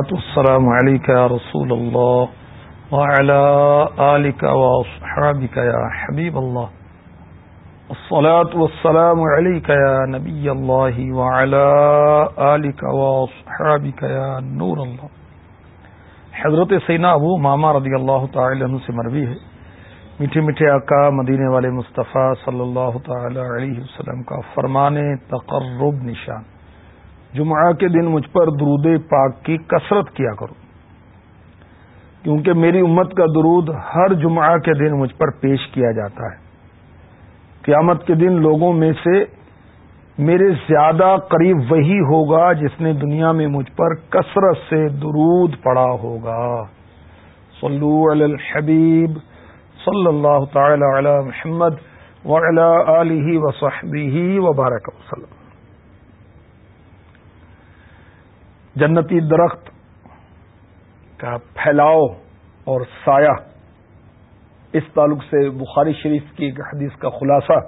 السلام عليك يا رسول الله وعلى آلك وأصحابك يا حبيب الله. الصلاة والسلام عليك يا نبي الله وعلى آلك وأصحابك يا نور الله. حضرت سینا ابو ماما رضی اللہ تعالی عنہ سے مروی ہے. میٹھے میٹھے آقا مدینے والے مصطفیٰ صلی اللہ تعالی علیہ وسلم کا فرمان تقرب نشان. جمعہ کے دن مجھ پر درود پاک کی کثرت کیا کرو۔ کیونکہ میری امت کا درود ہر جمعہ کے دن مجھ پر پیش کیا جاتا ہے۔ قیامت کے دن لوگوں میں سے میرے زیادہ قریب وہی ہوگا جس نے دنیا میں مجھ پر کثرت سے درود پڑا ہوگا۔ صلو علی الحبیب، صلی اللہ تعالی علی محمد وعلی آلہ وصحبہ وبارک وسلم۔ جنتی درخت کا پھیلاؤ اور سایہ۔ اس تعلق سے بخاری شریف کی ایک حدیث کا خلاصہ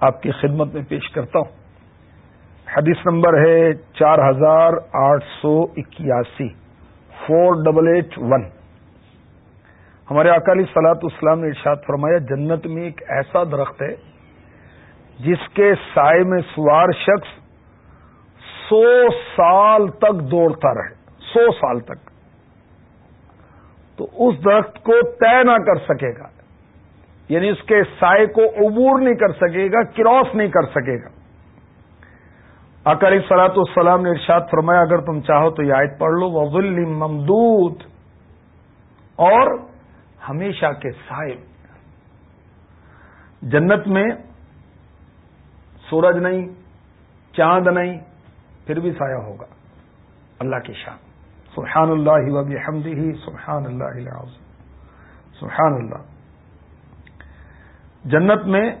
آپ کی خدمت میں پیش کرتا ہوں۔ حدیث نمبر ہے چار ہزار آٹھ سو اکیاسی فور ڈبل ایٹ ون ہمارے اکالی سلاط اسلام نے ارشاد فرمایا، جنت میں ایک ایسا درخت ہے جس کے سائے میں سوار شخص سو سال تک دوڑتا رہے، سو سال تک۔ تو اس درخت کو طے نہ کر سکے گا۔ یعنی اس کے سائے کو عبور نہیں کر سکے گا، کراس نہیں کر سکے گا۔ اکری سلاط السلام نے ارشاد فرمایا، اگر تم چاہو تو یہ آیت پڑھ لو وزل ممدود۔ اور ہمیشہ کے سائے۔ جنت میں سورج نہیں، چاند نہیں پھر بھی سایہ ہوگا۔ اللہ کی شان۔ سبحان اللہ وبی حمدی ہی سبحان اللہ سبحان اللہ جنت میں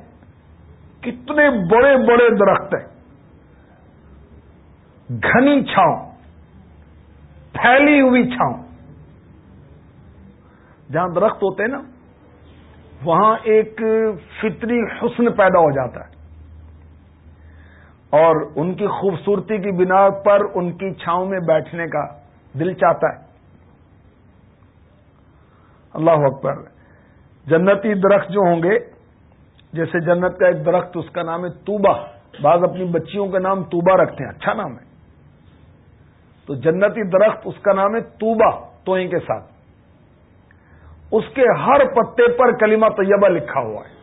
کتنے بڑے بڑے درخت ہیں۔ گھنی چھاؤں، پھیلی ہوئی چھاؤں۔ جہاں درخت ہوتے ہیں نا، وہاں ایک فطری حسن پیدا ہو جاتا ہے۔ اور ان کی خوبصورتی کی بنا پر ان کی چھاؤں میں بیٹھنے کا دل چاہتا ہے۔ اللہ اکبر۔ جنتی درخت جو ہوں گے، جیسے جنت کا ایک درخت، اس کا نام ہے توبا بعض اپنی بچیوں کا نام توبا رکھتے ہیں اچھا نام ہے۔ تو جنتی درخت، اس کا نام ہے توبا توئیں کے ساتھ۔ اس کے ہر پتے پر کلمہ طیبہ لکھا ہوا ہے۔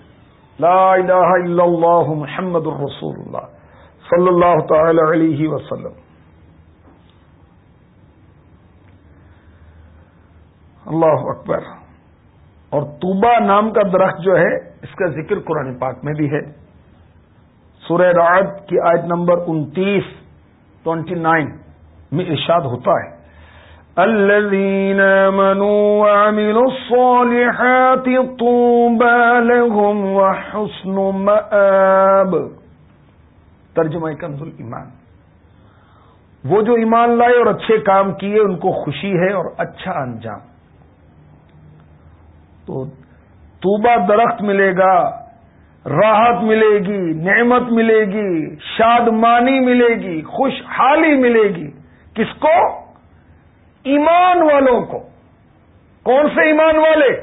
لا الہ الا اللہ محمد الرسول اللہ۔ صلی اللہ تعالی علیہ وسلم۔ اللہ اکبر۔ اور توبا نام کا درخت جو ہے، اس کا ذکر قرآن پاک میں بھی ہے۔ سورہ رعد کی آیت نمبر انتیس ٹوینٹی نائن میں ارشاد ہوتا ہے۔ الذين آمنوا وعملوا الصالحات طوبى لهم وحسن مآب۔ ترجمہ کنز ایمان وہ جو ایمان لائے اور اچھے کام کیے، ان کو خوشی ہے اور اچھا انجام۔ تو توبہ درخت ملے گا، راحت ملے گی، نعمت ملے گی شادمانی ملے گی خوشحالی ملے گی۔ کس کو؟ ایمان والوں کو۔ کون سے ایمان والے؟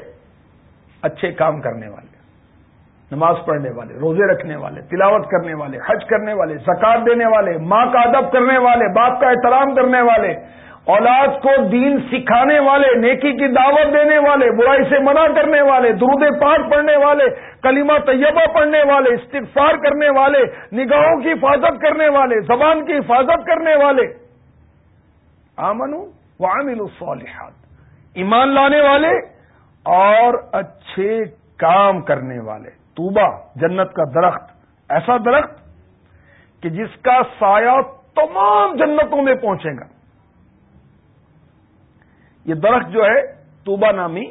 اچھے کام کرنے والے۔ نماز پڑھنے والے، روزے رکھنے والے، تلاوت کرنے والے، حج کرنے والے، زکات دینے والے، ماں کا ادب کرنے والے، باپ کا احترام کرنے والے، اولاد کو دین سکھانے والے، نیکی کی دعوت دینے والے، برائی سے منع کرنے والے، درود پاک پڑھنے والے کلیمہ طیبہ پڑھنے والے، استغفار کرنے والے، نگاہوں کی حفاظت کرنے والے، زبان کی حفاظت کرنے والے۔ آمن وعمل الصالحات ایمان لانے والے اور اچھے کام کرنے والے۔ توبا جنت کا درخت، ایسا درخت کہ جس کا سایہ تمام جنتوں میں پہنچے گا۔ یہ درخت جو ہے توبا نامی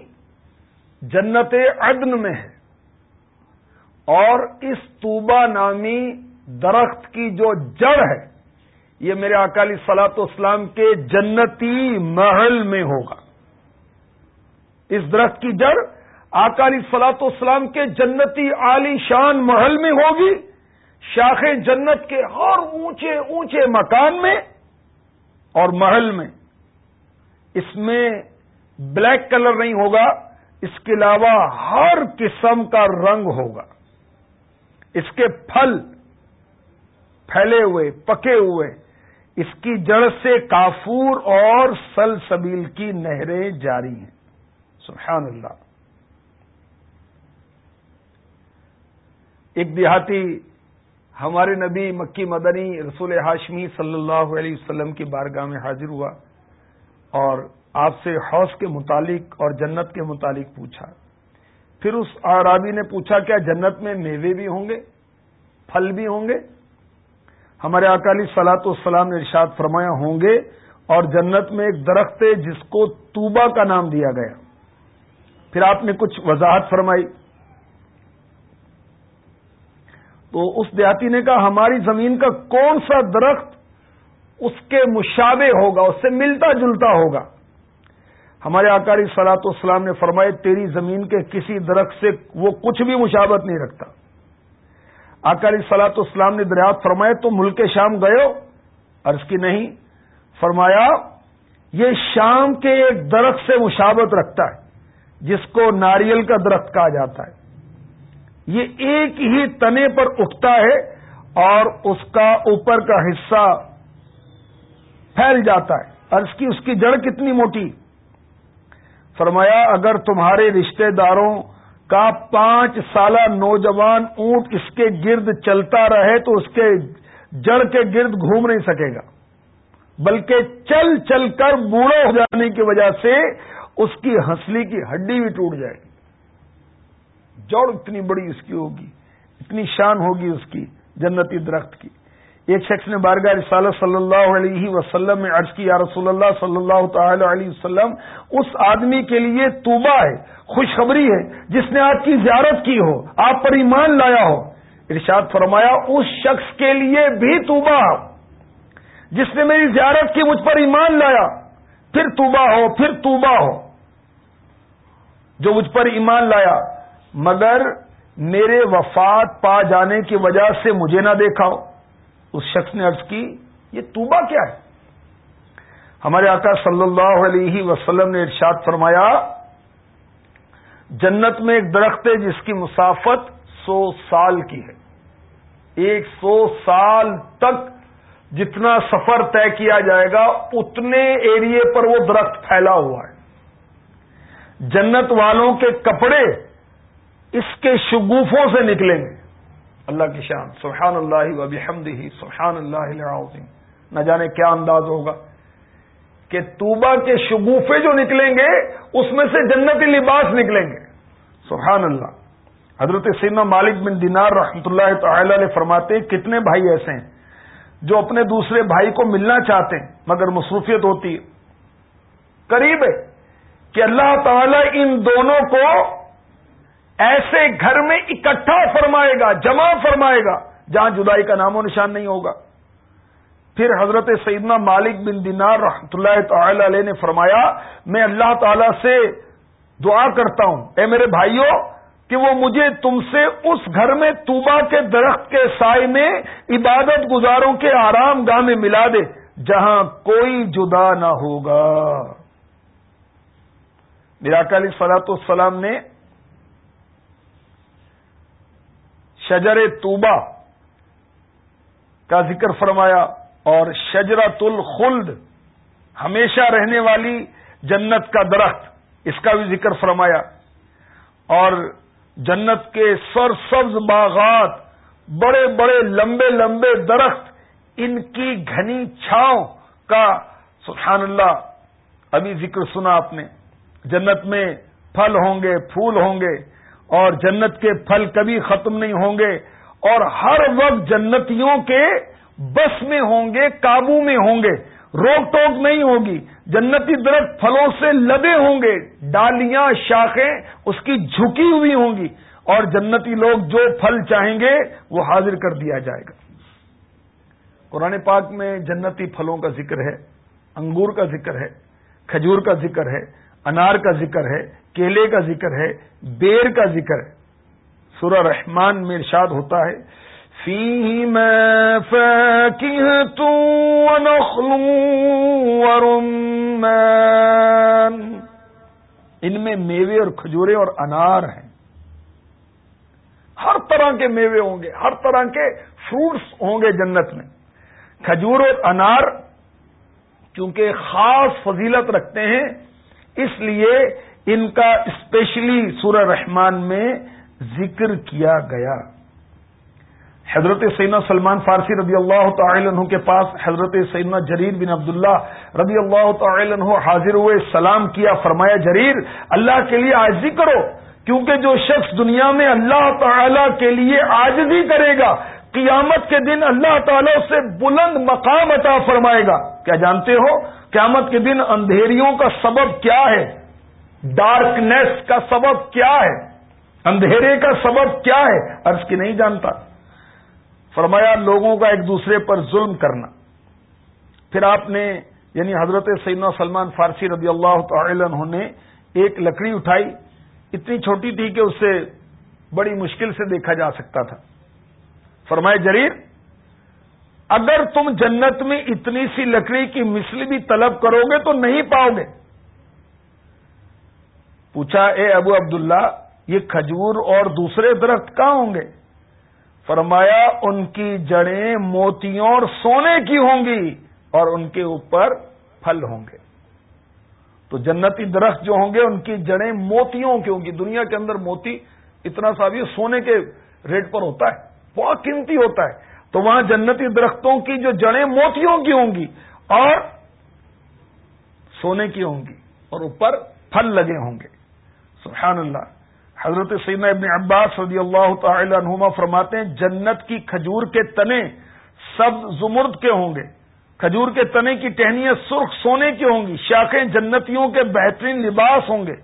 جنت عدن میں ہے۔ اور اس توبا نامی درخت کی جو جڑ ہے، یہ میرے اکالی سلاط اسلام کے جنتی محل میں ہوگا۔ اس درخت کی جڑ اکالی سلاط اسلام کے جنتی عالی شان محل میں ہوگی، شاخ جنت کے ہر اونچے اونچے مکان میں اور محل میں۔ اس میں بلیک کلر نہیں ہوگا، اس کے علاوہ ہر قسم کا رنگ ہوگا۔ اس کے پھل پھیلے ہوئے، پکے ہوئے، اس کی جڑ سے کافور اور سل سبیل کی نہریں جاری ہیں۔ سبحان اللہ۔ ایک دیہاتی ہمارے نبی مکی مدنی رسول ہاشمی صلی اللہ علیہ وسلم کی بارگاہ میں حاضر ہوا اور آپ سے حوض کے متعلق اور جنت کے متعلق پوچھا۔ پھر اس آرابی نے پوچھا، کیا جنت میں میوے بھی ہوں گے؟ پھل بھی ہوں گے؟ ہمارے اکالی سلاط والسلام نے ارشاد فرمایا، ہوں گے۔ اور جنت میں ایک درخت ہے جس کو توبا کا نام دیا گیا۔ پھر آپ نے کچھ وضاحت فرمائی۔ تو اس دیہاتی نے کہا، ہماری زمین کا کون سا درخت اس کے مشابے ہوگا، اس سے ملتا جلتا ہوگا؟ ہمارے آکاری سلاط اسلام نے فرمائے تیری زمین کے کسی درخت سے وہ کچھ بھی مشابت نہیں رکھتا۔ آکاری سلاط اسلام نے دریافت فرمائے تو ملک شام گئے عرض کی نہیں۔ فرمایا، یہ شام کے ایک درخت سے مشابت رکھتا ہے، جس کو ناریل کا درخت کہا جاتا ہے۔ یہ ایک ہی تنے پر اٹھتا ہے اور اس کا اوپر کا حصہ پھیل جاتا ہے۔ عرض کی اس کی جڑ کتنی موٹی؟ فرمایا، اگر تمہارے رشتہ داروں کا پانچ سالہ نوجوان اونٹ اس کے گرد چلتا رہے تو اس کے جڑ کے گرد گھوم نہیں سکے گا۔ بلکہ چل چل کر بوڑھا ہو جانے کی وجہ سے اس کی ہنسلی کی ہڈی بھی ٹوٹ جائے گی۔ جڑ اتنی بڑی اس کی ہوگی، اتنی شان ہوگی اس کی، جنتی درخت کی۔ ایک شخص نے بارگاہ رسالہ صلی اللہ علیہ وسلم میں عرض کی، یا رسول اللہ صلی اللہ تعالی علیہ وسلم، اس آدمی کے لیے توبہ ہے، خوشخبری ہے، جس نے آپ کی زیارت کی ہو، آپ پر ایمان لایا ہو۔ ارشاد فرمایا، اس شخص کے لیے بھی توبہ ہو۔ جس نے میری زیارت کی، مجھ پر ایمان لایا، پھر توبہ ہو، پھر توبہ ہو۔ جو مجھ پر ایمان لایا مگر میرے وفات پا جانے کی وجہ سے مجھے نہ دیکھا ہو۔ اس شخص نے ارض کی، یہ توبہ کیا ہے؟ ہمارے آقا صلی اللہ علیہ وسلم نے ارشاد فرمایا، جنت میں ایک درخت ہے جس کی مسافت سو سال کی ہے۔ ایک سو سال تک جتنا سفر طے کیا جائے گا، اتنے ایریے پر وہ درخت پھیلا ہوا ہے۔ جنت والوں کے کپڑے اس کے شگوفوں سے نکلیں گے۔ اللہ کی شان۔ سبحان اللہ و بحمد ہی سبحان اللہ نہ جانے کیا انداز ہوگا کہ توبہ کے شگوفے جو نکلیں گے، اس میں سے جنتی لباس نکلیں گے۔ سبحان اللہ۔ حضرت سیما مالک بن دینار رحمۃ اللہ تعالی علیہ فرماتے کتنے بھائی ایسے ہیں جو اپنے دوسرے بھائی کو ملنا چاہتے ہیں، مگر مصروفیت ہوتی ہے۔ قریب ہے کہ اللہ تعالی ان دونوں کو ایسے گھر میں اکٹھا فرمائے گا، جمع فرمائے گا، جہاں جدائی کا نام و نشان نہیں ہوگا۔ پھر حضرت سیدنا مالک بن دینار رحمت اللہ تعالی علیہ نے فرمایا، میں اللہ تعالی سے دعا کرتا ہوں۔ اے میرے بھائیوں کہ وہ مجھے تم سے اس گھر میں توبا کے درخت کے سائے میں عبادت گزاروں کے آرام گاہ میں ملا دے، جہاں کوئی جدا نہ ہوگا۔ میرا کالی فلاط السلام نے شجر توبہ کا ذکر فرمایا اور شجرت الخلد ہمیشہ رہنے والی جنت کا درخت، اس کا بھی ذکر فرمایا۔ اور جنت کے سر سبز باغات، بڑے بڑے لمبے لمبے درخت، ان کی گھنی چھاؤں کا، سبحان اللہ، ابھی ذکر سنا آپ نے۔ جنت میں پھل ہوں گے، پھول ہوں گے۔ اور جنت کے پھل کبھی ختم نہیں ہوں گے اور ہر وقت جنتیوں کے بس میں ہوں گے، قابو میں ہوں گے۔ روک ٹوک نہیں ہوگی۔ جنتی درخت پھلوں سے لدے ہوں گے۔ ڈالیاں، شاخیں اس کی جھکی ہوئی ہوں گی۔ اور جنتی لوگ جو پھل چاہیں گے، وہ حاضر کر دیا جائے گا۔ قرآن پاک میں جنتی پھلوں کا ذکر ہے، انگور کا ذکر ہے، کھجور کا ذکر ہے انار کا ذکر ہے، کیلے کا ذکر ہے، بیر کا ذکر ہے۔ سورہ رحمان میں ارشاد ہوتا ہے فی میں فیکہ تو نخلو ورم ان میں میوے اور کھجورے اور انار ہیں۔ ہر طرح کے میوے ہوں گے، ہر طرح کے فروٹس ہوں گے جنت میں۔ کھجور اور انار، چونکہ خاص فضیلت رکھتے ہیں اس لیے ان کا اسپیشلی سورہ رحمان میں ذکر کیا گیا۔ حضرت سیدنا سلمان فارسی رضی اللہ تعالی عنہ کے پاس حضرت سیدنا جریر بن عبداللہ رضی اللہ تعالی عنہ حاضر ہوئے، سلام کیا، فرمایا، جریر، اللہ کے لیے آجزی کرو، کیونکہ جو شخص دنیا میں اللہ تعالی کے لیے آجزی کرے گا، قیامت کے دن اللہ تعالیٰ سے بلند مقام عطا فرمائے گا۔ کیا جانتے ہو؟ قیامت کے دن اندھیریوں کا سبب کیا ہے؟ ڈارکنیس کا سبب کیا ہے؟ اندھیرے کا سبب کیا ہے؟ عرض کی نہیں جانتا۔ فرمایا، لوگوں کا ایک دوسرے پر ظلم کرنا۔ پھر آپ نے یعنی حضرت سیدنا سلمان فارسی رضی اللہ تعالی عنہ نے ایک لکڑی اٹھائی۔ اتنی چھوٹی تھی کہ اسے بڑی مشکل سے دیکھا جا سکتا تھا۔ فرمائے جریر اگر تم جنت میں اتنی سی لکڑی کی مثل بھی طلب کرو گے تو نہیں پاؤ گے۔ پوچھا، اے ابو عبداللہ، یہ کھجور اور دوسرے درخت کہاں ہوں گے؟ فرمایا، ان کی جڑیں موتیوں اور سونے کی ہوں گی اور ان کے اوپر پھل ہوں گے۔ تو جنتی درخت جو ہوں گے، ان کی جڑیں موتیوں کی ہوں گی۔ دنیا کے اندر موتی اتنا سا بھی سونے کے ریٹ پر ہوتا ہے، بہت قیمتی ہوتا ہے۔ تو وہاں جنتی درختوں کی جو جڑیں موتیوں کی ہوں گی اور سونے کی ہوں گی اور اوپر پھل لگے ہوں گے۔ سبحان اللہ۔ حضرت سیدنا ابن عباس رضی اللہ تعالی عنہما فرماتے ہیں، جنت کی کھجور کے تنے سب زمرد کے ہوں گے۔ کھجور کے تنے کی ٹہنیاں سرخ سونے کی ہوں گی۔ شاخیں جنتیوں کے بہترین لباس ہوں گے۔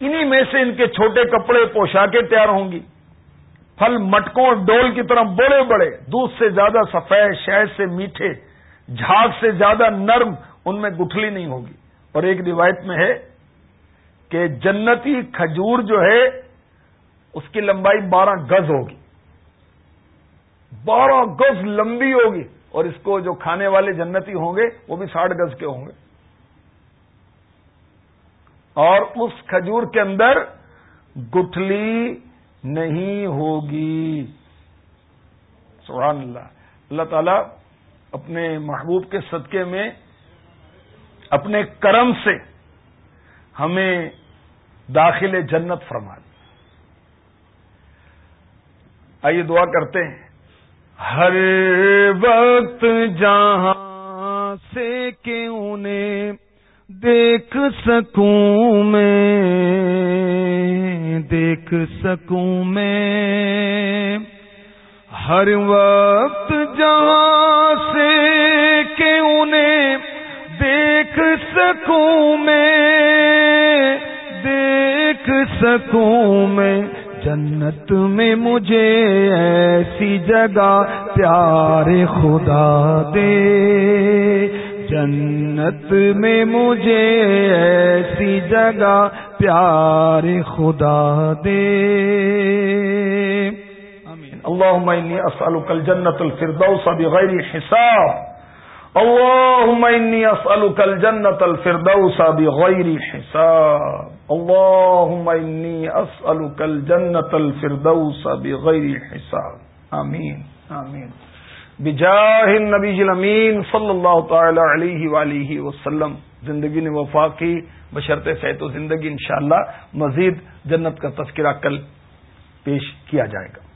انہی میں سے ان کے چھوٹے کپڑے، پوشاکیں تیار ہوں گی۔ پھل مٹکوں اور ڈول کی طرح بڑے بڑے، دودھ سے زیادہ سفید، شہد سے میٹھے، جھاگ سے زیادہ نرم، ان میں گٹھلی نہیں ہوگی۔ اور ایک روایت میں ہے کہ جنتی کھجور جو ہے، اس کی لمبائی بارہ گز ہوگی۔ بارہ گز لمبی ہوگی۔ اور اس کو جو کھانے والے جنتی ہوں گے، وہ بھی ساٹھ گز کے ہوں گے۔ اور اس کھجور کے اندر گٹھلی نہیں ہوگی۔ سبحان اللہ۔ اللہ تعالی اپنے محبوب کے صدقے میں اپنے کرم سے ہمیں داخل جنت فرما دی آئیے دعا کرتے ہیں۔ ہر وقت جہاں سے کہ انہیں دیکھ سکوں میں، دیکھ سکوں میں۔ ہر وقت جہاں سے کہ انہیں دیکھ سکوں میں، دیکھ سکوں میں۔ جنت میں مجھے ایسی جگہ پیار خدا دے۔ جنت میں مجھے ایسی جگہ پیار خدا دے۔ اللهم اني اسالك الجنه الفردوس بغير حساب۔ اللهم اني اسالك الجنه الفردوس بغير حساب۔ اللهم اني اسالك الجنه الفردوس بغير حساب۔ امين امين بجاہ النبی الامین صلی اللہ تعالی علیہ وآلہ وسلم. زندگی نے وفا کی بشرط صحت و زندگی انشاءاللہ مزید جنت کا تذکرہ کل پیش کیا جائے گا۔